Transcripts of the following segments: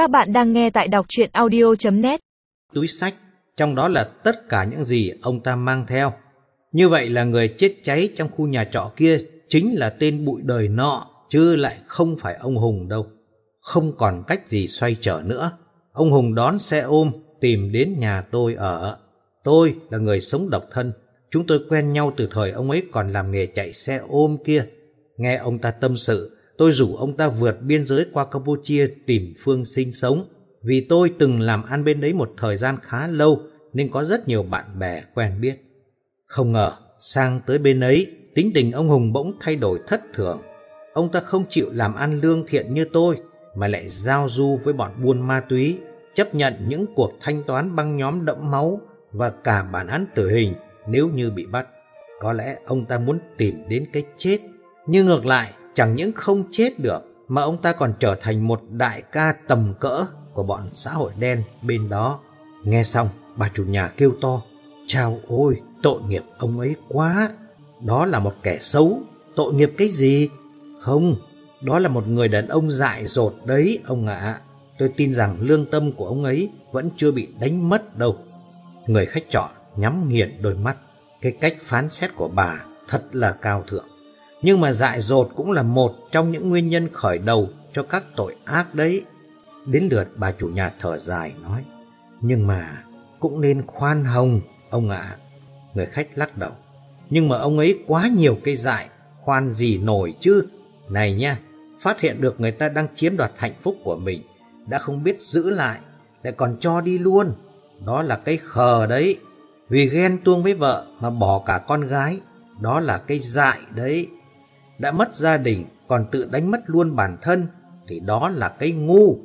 Các bạn đang nghe tại đọc chuyện audio.net túi sách, trong đó là tất cả những gì ông ta mang theo. Như vậy là người chết cháy trong khu nhà trọ kia chính là tên bụi đời nọ, chứ lại không phải ông Hùng đâu. Không còn cách gì xoay trở nữa. Ông Hùng đón xe ôm tìm đến nhà tôi ở. Tôi là người sống độc thân. Chúng tôi quen nhau từ thời ông ấy còn làm nghề chạy xe ôm kia. Nghe ông ta tâm sự, tôi rủ ông ta vượt biên giới qua Campuchia tìm phương sinh sống. Vì tôi từng làm ăn bên đấy một thời gian khá lâu nên có rất nhiều bạn bè quen biết. Không ngờ, sang tới bên ấy, tính tình ông Hùng bỗng thay đổi thất thường. Ông ta không chịu làm ăn lương thiện như tôi, mà lại giao du với bọn buôn ma túy, chấp nhận những cuộc thanh toán băng nhóm đẫm máu và cả bản án tử hình nếu như bị bắt. Có lẽ ông ta muốn tìm đến cái chết. Nhưng ngược lại, chẳng những không chết được, mà ông ta còn trở thành một đại ca tầm cỡ của bọn xã hội đen bên đó. Nghe xong, bà chủ nhà kêu to, chào ôi, tội nghiệp ông ấy quá. Đó là một kẻ xấu, tội nghiệp cái gì? Không, đó là một người đàn ông dại dột đấy ông ạ. Tôi tin rằng lương tâm của ông ấy vẫn chưa bị đánh mất đâu. Người khách trọ nhắm nghiền đôi mắt. Cái cách phán xét của bà thật là cao thượng. Nhưng mà dại dột cũng là một trong những nguyên nhân khởi đầu cho các tội ác đấy. Đến lượt bà chủ nhà thở dài nói. Nhưng mà cũng nên khoan hồng ông ạ. Người khách lắc đầu. Nhưng mà ông ấy quá nhiều cây dại, khoan gì nổi chứ. Này nha, phát hiện được người ta đang chiếm đoạt hạnh phúc của mình, đã không biết giữ lại, lại còn cho đi luôn. Đó là cái khờ đấy. Vì ghen tuông với vợ mà bỏ cả con gái, đó là cái dại đấy. Đã mất gia đình, còn tự đánh mất luôn bản thân, thì đó là cái ngu.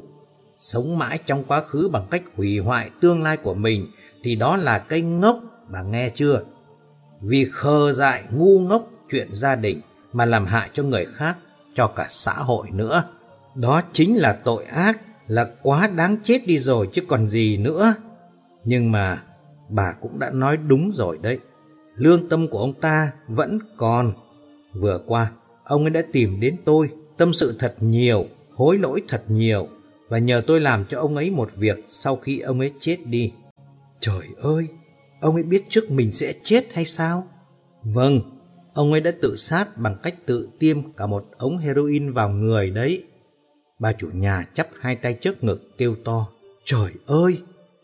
Sống mãi trong quá khứ bằng cách hủy hoại tương lai của mình, thì đó là cái ngốc, bà nghe chưa? Vì khờ dại, ngu ngốc chuyện gia đình mà làm hại cho người khác, cho cả xã hội nữa. Đó chính là tội ác, là quá đáng chết đi rồi chứ còn gì nữa. Nhưng mà bà cũng đã nói đúng rồi đấy. Lương tâm của ông ta vẫn còn. Vừa qua, ông ấy đã tìm đến tôi, tâm sự thật nhiều, hối lỗi thật nhiều và nhờ tôi làm cho ông ấy một việc sau khi ông ấy chết đi. Trời ơi, ông ấy biết trước mình sẽ chết hay sao? Vâng, ông ấy đã tự sát bằng cách tự tiêm cả một ống heroin vào người đấy. Bà chủ nhà chắp hai tay trước ngực kêu to. Trời ơi,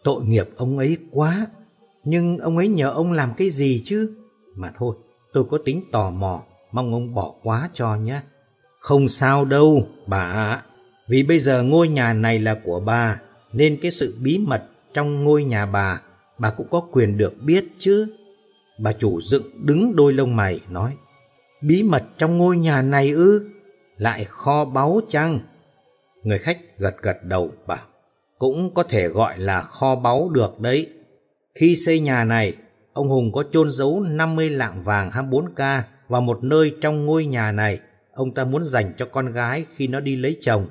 tội nghiệp ông ấy quá. Nhưng ông ấy nhờ ông làm cái gì chứ? Mà thôi, tôi có tính tò mò, mong ông bỏ quá cho nhé. Không sao đâu, bà ạ. Vì bây giờ ngôi nhà này là của bà, nên cái sự bí mật trong ngôi nhà bà, bà cũng có quyền được biết chứ. Bà chủ dựng đứng đôi lông mày, nói, Bí mật trong ngôi nhà này ư? Lại kho báu chăng? Người khách gật gật đầu bảo, cũng có thể gọi là kho báu được đấy. Khi xây nhà này, ông Hùng có chôn giấu 50 lạng vàng 24K vào một nơi trong ngôi nhà này. Ông ta muốn dành cho con gái khi nó đi lấy chồng.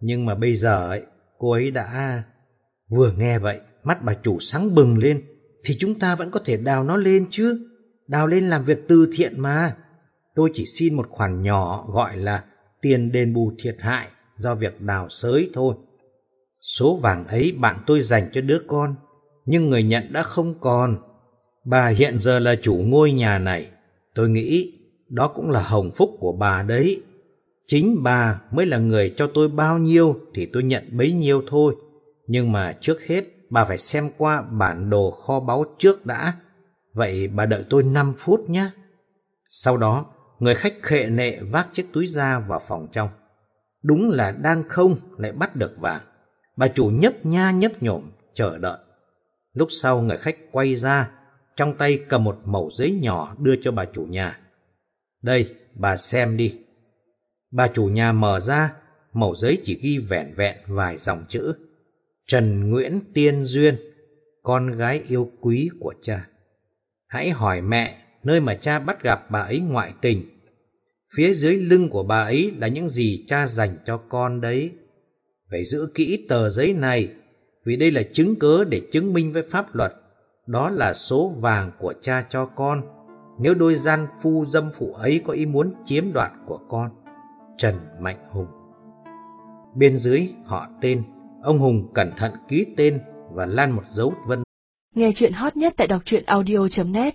Nhưng mà bây giờ ấy, cô ấy đã... Vừa nghe vậy, mắt bà chủ sáng bừng lên, thì chúng ta vẫn có thể đào nó lên chứ. Đào lên làm việc từ thiện mà. Tôi chỉ xin một khoản nhỏ gọi là tiền đền bù thiệt hại do việc đào sới thôi. Số vàng ấy bạn tôi dành cho đứa con, nhưng người nhận đã không còn. Bà hiện giờ là chủ ngôi nhà này. Tôi nghĩ đó cũng là hồng phúc của bà đấy. Chính bà mới là người cho tôi bao nhiêu thì tôi nhận bấy nhiêu thôi. Nhưng mà trước hết bà phải xem qua bản đồ kho báu trước đã. Vậy bà đợi tôi 5 phút nhé. Sau đó, người khách khệ nệ vác chiếc túi ra vào phòng trong. Đúng là đang không lại bắt được vàng. Bà chủ nhấp nha nhấp nhổm chờ đợi. Lúc sau người khách quay ra, trong tay cầm một mẩu giấy nhỏ đưa cho bà chủ nhà. Đây, bà xem đi. Bà chủ nhà mở ra, mẩu giấy chỉ ghi vẹn vẹn vài dòng chữ. Trần Nguyễn Tiên Duyên, con gái yêu quý của cha. Hãy hỏi mẹ nơi mà cha bắt gặp bà ấy ngoại tình. Phía dưới lưng của bà ấy là những gì cha dành cho con đấy. Phải giữ kỹ tờ giấy này, vì đây là chứng cớ để chứng minh với pháp luật. Đó là số vàng của cha cho con, nếu đôi gian phu dâm phụ ấy có ý muốn chiếm đoạt của con. Trần Mạnh Hùng Bên dưới họ tên, Ông Hùng cẩn thận ký tên và lan một dấu vân. Nghe chuyện hot nhất tại đọc truyện audio.net